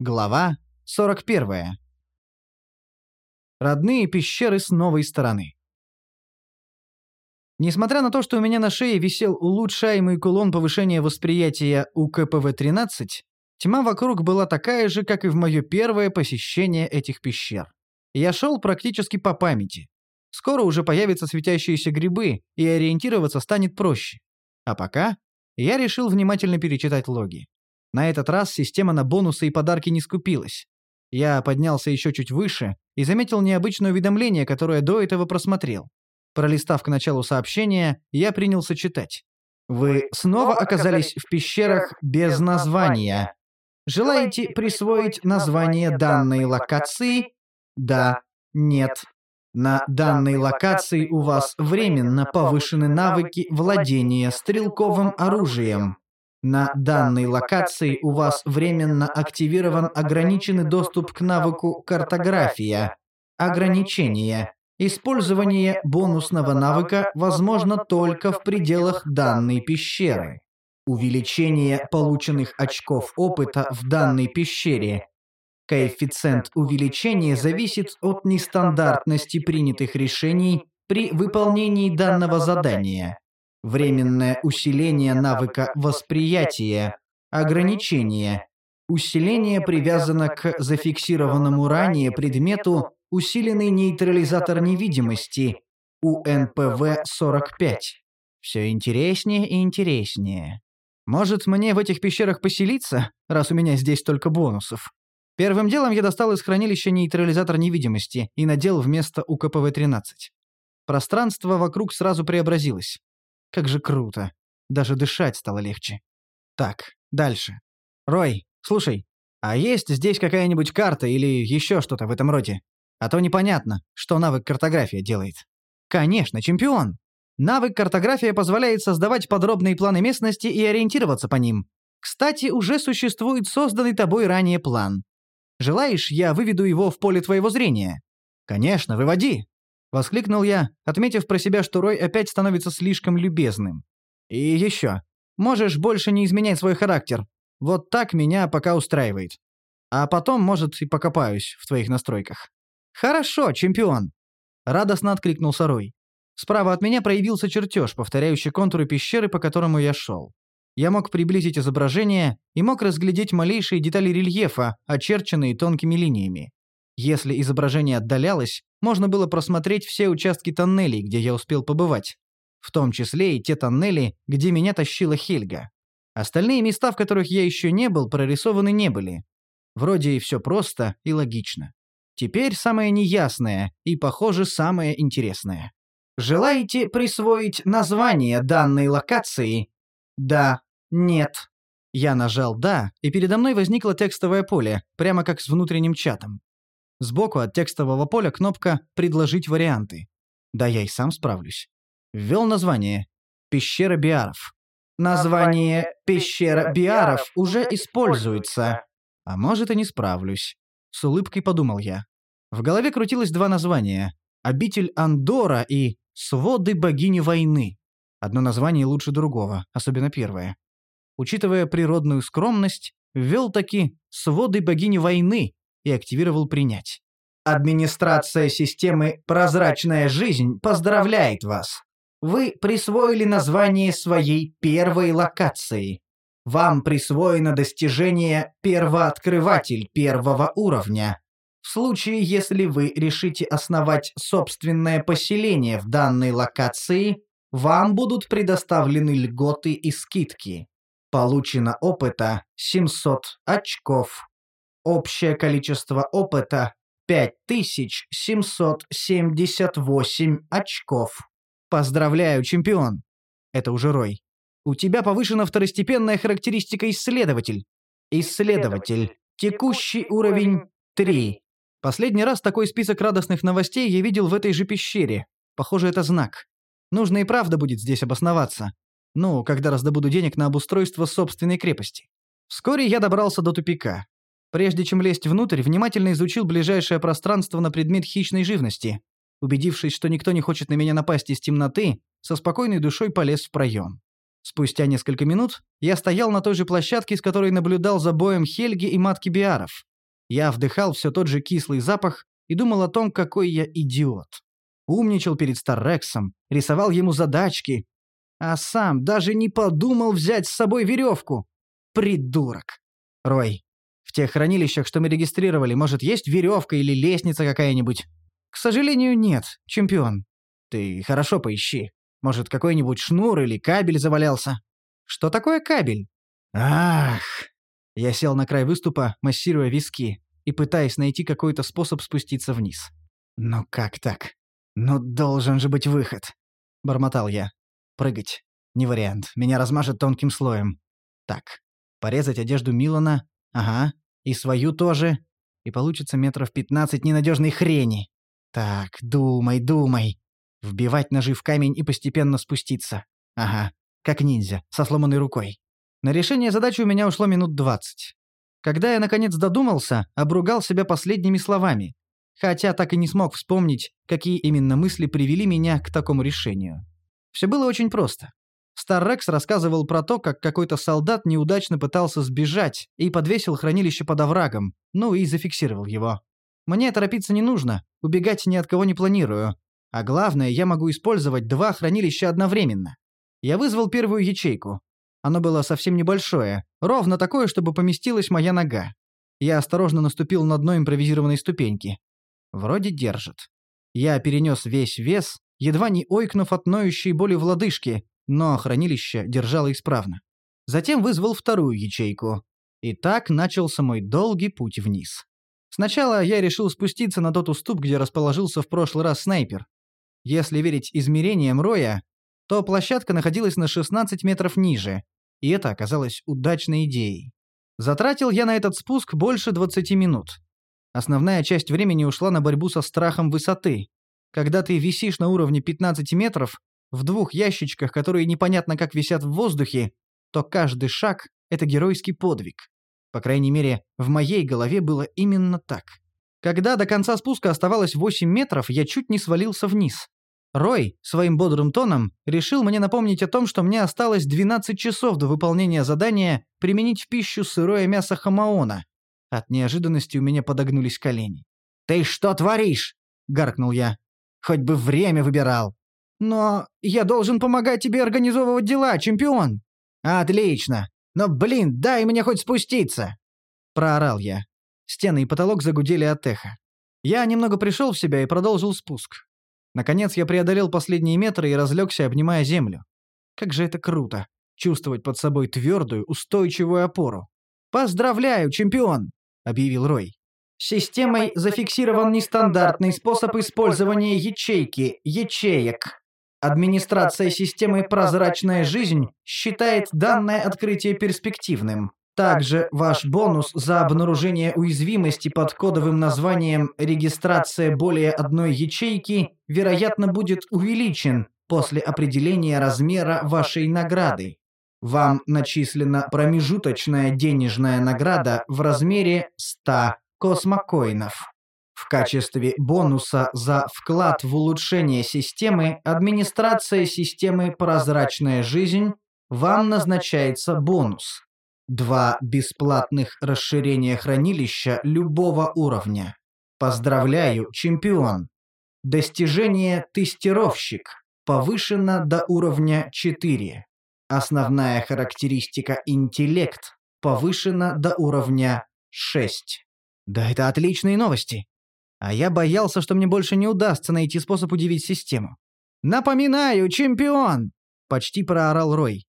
Глава 41. Родные пещеры с новой стороны. Несмотря на то, что у меня на шее висел улучшаемый кулон повышения восприятия УКПВ-13, тьма вокруг была такая же, как и в мое первое посещение этих пещер. Я шел практически по памяти. Скоро уже появятся светящиеся грибы, и ориентироваться станет проще. А пока я решил внимательно перечитать логи. На этот раз система на бонусы и подарки не скупилась. Я поднялся еще чуть выше и заметил необычное уведомление, которое до этого просмотрел. Пролистав к началу сообщения, я принялся читать. Вы снова оказались в пещерах без названия. Желаете присвоить название данной локации? Да, нет. На данной локации у вас временно повышены навыки владения стрелковым оружием. На данной локации у вас временно активирован ограниченный доступ к навыку «Картография». Ограничение. Использование бонусного навыка возможно только в пределах данной пещеры. Увеличение полученных очков опыта в данной пещере. Коэффициент увеличения зависит от нестандартности принятых решений при выполнении данного задания. Временное усиление навыка восприятия. Ограничение. Усиление привязано к зафиксированному ранее предмету усиленный нейтрализатор невидимости УНПВ-45. Все интереснее и интереснее. Может, мне в этих пещерах поселиться, раз у меня здесь только бонусов? Первым делом я достал из хранилища нейтрализатор невидимости и надел вместо УКПВ-13. Пространство вокруг сразу преобразилось. Как же круто. Даже дышать стало легче. Так, дальше. Рой, слушай, а есть здесь какая-нибудь карта или еще что-то в этом роде? А то непонятно, что навык картография делает. Конечно, чемпион. Навык картография позволяет создавать подробные планы местности и ориентироваться по ним. Кстати, уже существует созданный тобой ранее план. Желаешь, я выведу его в поле твоего зрения? Конечно, выводи. Воскликнул я, отметив про себя, что Рой опять становится слишком любезным. «И еще. Можешь больше не изменять свой характер. Вот так меня пока устраивает. А потом, может, и покопаюсь в твоих настройках». «Хорошо, чемпион!» Радостно откликнулся Рой. Справа от меня проявился чертеж, повторяющий контуры пещеры, по которому я шел. Я мог приблизить изображение и мог разглядеть малейшие детали рельефа, очерченные тонкими линиями. Если изображение отдалялось, можно было просмотреть все участки тоннелей, где я успел побывать. В том числе и те тоннели, где меня тащила Хельга. Остальные места, в которых я еще не был, прорисованы не были. Вроде и все просто и логично. Теперь самое неясное и, похоже, самое интересное. Желаете присвоить название данной локации? Да, нет. Я нажал «да», и передо мной возникло текстовое поле, прямо как с внутренним чатом. Сбоку от текстового поля кнопка «Предложить варианты». Да я и сам справлюсь. Ввел название. «Пещера Биаров». Название «Пещера Биаров» уже используется. А может, и не справлюсь. С улыбкой подумал я. В голове крутилось два названия. «Обитель Андора» и «Своды богини войны». Одно название лучше другого, особенно первое. Учитывая природную скромность, ввел таки «Своды богини войны», и активировал «Принять». Администрация системы «Прозрачная жизнь» поздравляет вас. Вы присвоили название своей первой локации. Вам присвоено достижение «Первооткрыватель» первого уровня. В случае, если вы решите основать собственное поселение в данной локации, вам будут предоставлены льготы и скидки. Получено опыта 700 очков. Общее количество опыта 5778 очков. Поздравляю, чемпион. Это уже Рой. У тебя повышена второстепенная характеристика исследователь. Исследователь. Текущий уровень 3. Последний раз такой список радостных новостей я видел в этой же пещере. Похоже, это знак. Нужно и правда будет здесь обосноваться. Ну, когда раздобуду денег на обустройство собственной крепости. Вскоре я добрался до тупика. Прежде чем лезть внутрь, внимательно изучил ближайшее пространство на предмет хищной живности. Убедившись, что никто не хочет на меня напасть из темноты, со спокойной душой полез в проем. Спустя несколько минут я стоял на той же площадке, с которой наблюдал за боем Хельги и матки Биаров. Я вдыхал все тот же кислый запах и думал о том, какой я идиот. Умничал перед Старрексом, рисовал ему задачки, а сам даже не подумал взять с собой веревку. Придурок. Рой, в тех хранилищах, что мы регистрировали, может, есть веревка или лестница какая-нибудь? К сожалению, нет, чемпион. Ты хорошо поищи. Может, какой-нибудь шнур или кабель завалялся? Что такое кабель? Ах! Я сел на край выступа, массируя виски и пытаясь найти какой-то способ спуститься вниз. «Ну как так? Ну должен же быть выход!» — бормотал я. «Прыгать. Не вариант. Меня размажет тонким слоем. Так. Порезать одежду Милана. Ага. И свою тоже. И получится метров пятнадцать ненадежной хрени. Так, думай, думай. Вбивать ножи в камень и постепенно спуститься. Ага. Как ниндзя, со сломанной рукой. На решение задачи у меня ушло минут двадцать. Когда я, наконец, додумался, обругал себя последними словами, хотя так и не смог вспомнить, какие именно мысли привели меня к такому решению. Все было очень просто. Старрекс рассказывал про то, как какой-то солдат неудачно пытался сбежать и подвесил хранилище под оврагом, ну и зафиксировал его. Мне торопиться не нужно, убегать ни от кого не планирую. А главное, я могу использовать два хранилища одновременно. Я вызвал первую ячейку. Оно было совсем небольшое, ровно такое, чтобы поместилась моя нога. Я осторожно наступил на дно импровизированной ступеньки. Вроде держит. Я перенес весь вес, едва не ойкнув от ноющей боли в лодыжке, но хранилище держало исправно. Затем вызвал вторую ячейку. И так начался мой долгий путь вниз. Сначала я решил спуститься на тот уступ, где расположился в прошлый раз снайпер. Если верить измерениям Роя, то площадка находилась на 16 метров ниже, и это оказалось удачной идеей. Затратил я на этот спуск больше 20 минут. Основная часть времени ушла на борьбу со страхом высоты. Когда ты висишь на уровне 15 метров, в двух ящичках, которые непонятно как висят в воздухе, то каждый шаг — это геройский подвиг. По крайней мере, в моей голове было именно так. Когда до конца спуска оставалось 8 метров, я чуть не свалился вниз. Рой своим бодрым тоном решил мне напомнить о том, что мне осталось 12 часов до выполнения задания применить в пищу сырое мясо хамаона. От неожиданности у меня подогнулись колени. «Ты что творишь?» — гаркнул я. «Хоть бы время выбирал». «Но я должен помогать тебе организовывать дела, чемпион!» «Отлично! Но, блин, дай мне хоть спуститься!» Проорал я. Стены и потолок загудели от эха. Я немного пришел в себя и продолжил спуск. Наконец я преодолел последние метры и разлегся, обнимая землю. Как же это круто — чувствовать под собой твердую, устойчивую опору. «Поздравляю, чемпион!» — объявил Рой. «Системой зафиксирован нестандартный способ использования ячейки, ячеек. Администрация системы «Прозрачная жизнь» считает данное открытие перспективным. Также ваш бонус за обнаружение уязвимости под кодовым названием «Регистрация более одной ячейки» вероятно будет увеличен после определения размера вашей награды. Вам начислена промежуточная денежная награда в размере 100 космокоинов. В качестве бонуса за вклад в улучшение системы администрация системы «Прозрачная жизнь» вам назначается бонус. Два бесплатных расширения хранилища любого уровня. Поздравляю, чемпион. Достижение «Тестировщик» повышено до уровня 4. Основная характеристика «Интеллект» повышена до уровня 6. Да это отличные новости. А я боялся, что мне больше не удастся найти способ удивить систему. «Напоминаю, чемпион!» — почти проорал Рой.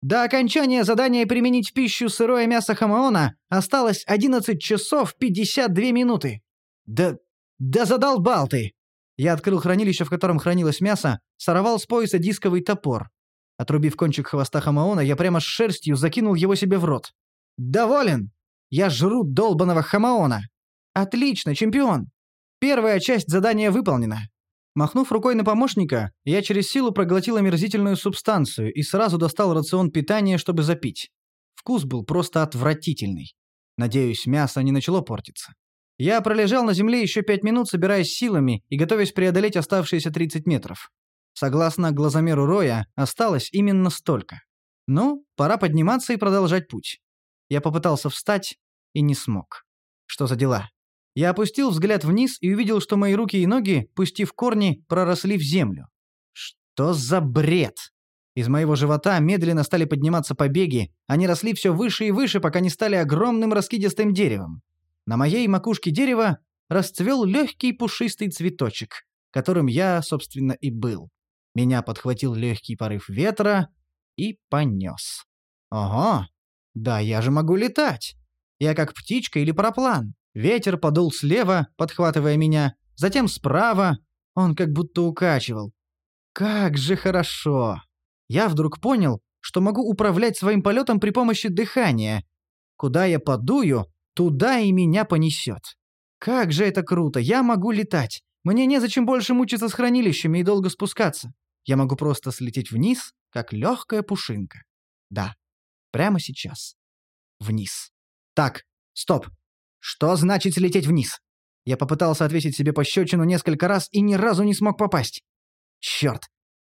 До окончания задания применить в пищу сырое мясо хамаона осталось 11 часов 52 минуты. Да... да задолбал ты! Я открыл хранилище, в котором хранилось мясо, сорвал с пояса дисковый топор. Отрубив кончик хвоста хамаона, я прямо с шерстью закинул его себе в рот. «Доволен! Я жру долбаного хамаона!» «Отлично, чемпион! Первая часть задания выполнена. Махнув рукой на помощника, я через силу проглотил омерзительную субстанцию и сразу достал рацион питания, чтобы запить. Вкус был просто отвратительный. Надеюсь, мясо не начало портиться. Я пролежал на земле еще пять минут, собираясь силами и готовясь преодолеть оставшиеся 30 метров. Согласно глазомеру Роя, осталось именно столько. Ну, пора подниматься и продолжать путь. Я попытался встать и не смог. Что за дела? Я опустил взгляд вниз и увидел, что мои руки и ноги, пустив корни, проросли в землю. Что за бред? Из моего живота медленно стали подниматься побеги, они росли все выше и выше, пока не стали огромным раскидистым деревом. На моей макушке дерева расцвел легкий пушистый цветочек, которым я, собственно, и был. Меня подхватил легкий порыв ветра и понес. Ого! Да я же могу летать! Я как птичка или параплан. Ветер подул слева, подхватывая меня, затем справа. Он как будто укачивал. Как же хорошо! Я вдруг понял, что могу управлять своим полетом при помощи дыхания. Куда я подую, туда и меня понесет. Как же это круто! Я могу летать. Мне незачем больше мучиться с хранилищами и долго спускаться. Я могу просто слететь вниз, как легкая пушинка. Да, прямо сейчас. Вниз. Так, стоп. Что значит слететь вниз? Я попытался ответить себе пощечину несколько раз и ни разу не смог попасть. Черт.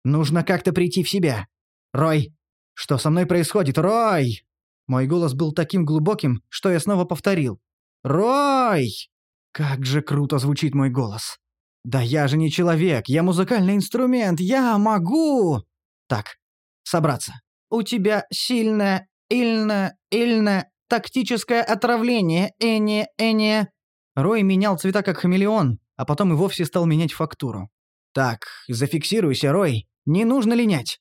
Нужно как-то прийти в себя. Рой, что со мной происходит? Рой! Мой голос был таким глубоким, что я снова повторил. Рой! Как же круто звучит мой голос. Да я же не человек, я музыкальный инструмент, я могу! Так, собраться. У тебя сильное, ильно, ильно, тактическое отравление, Эни, Эни. Рой менял цвета как хамелеон, а потом и вовсе стал менять фактуру. Так, зафиксируйся, Рой, не нужно линять.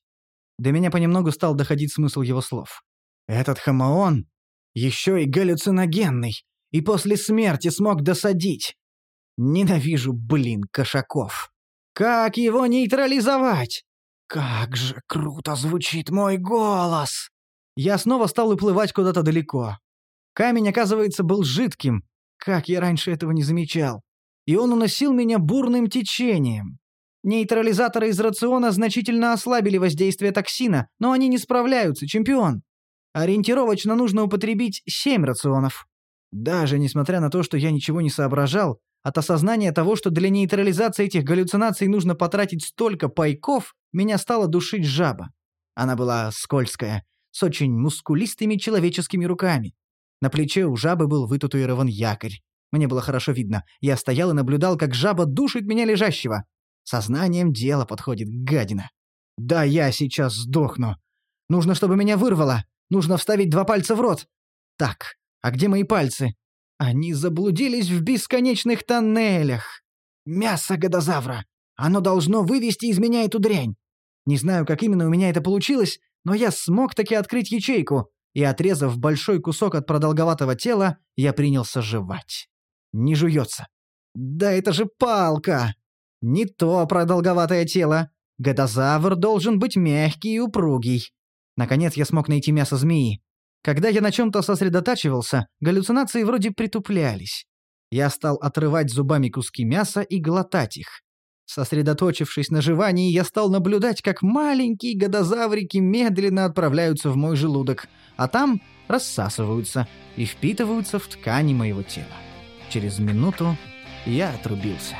До меня понемногу стал доходить смысл его слов. Этот хамаон еще и галлюциногенный, и после смерти смог досадить. Ненавижу, блин, кошаков. Как его нейтрализовать? Как же круто звучит мой голос! Я снова стал уплывать куда-то далеко. Камень, оказывается, был жидким. Как я раньше этого не замечал. И он уносил меня бурным течением. Нейтрализаторы из рациона значительно ослабили воздействие токсина, но они не справляются, чемпион. Ориентировочно нужно употребить семь рационов. Даже несмотря на то, что я ничего не соображал, от осознания того, что для нейтрализации этих галлюцинаций нужно потратить столько пайков, меня стала душить жаба. Она была скользкая, с очень мускулистыми человеческими руками. На плече у жабы был вытатуирован якорь. Мне было хорошо видно. Я стоял и наблюдал, как жаба душит меня лежащего. Сознанием дело подходит гадина. Да я сейчас сдохну. Нужно, чтобы меня вырвало. Нужно вставить два пальца в рот. Так, а где мои пальцы? Они заблудились в бесконечных тоннелях. Мясо годозавра. Оно должно вывести из меня эту дрянь. Не знаю, как именно у меня это получилось, но я смог таки открыть ячейку, и, отрезав большой кусок от продолговатого тела, я принялся жевать. Не жуется. Да это же палка! Не то продолговатое тело. Годозавр должен быть мягкий и упругий. Наконец я смог найти мясо змеи. Когда я на чем-то сосредотачивался, галлюцинации вроде притуплялись. Я стал отрывать зубами куски мяса и глотать их. Сосредоточившись на жевании, я стал наблюдать, как маленькие годозаврики медленно отправляются в мой желудок, а там рассасываются и впитываются в ткани моего тела. Через минуту я отрубился.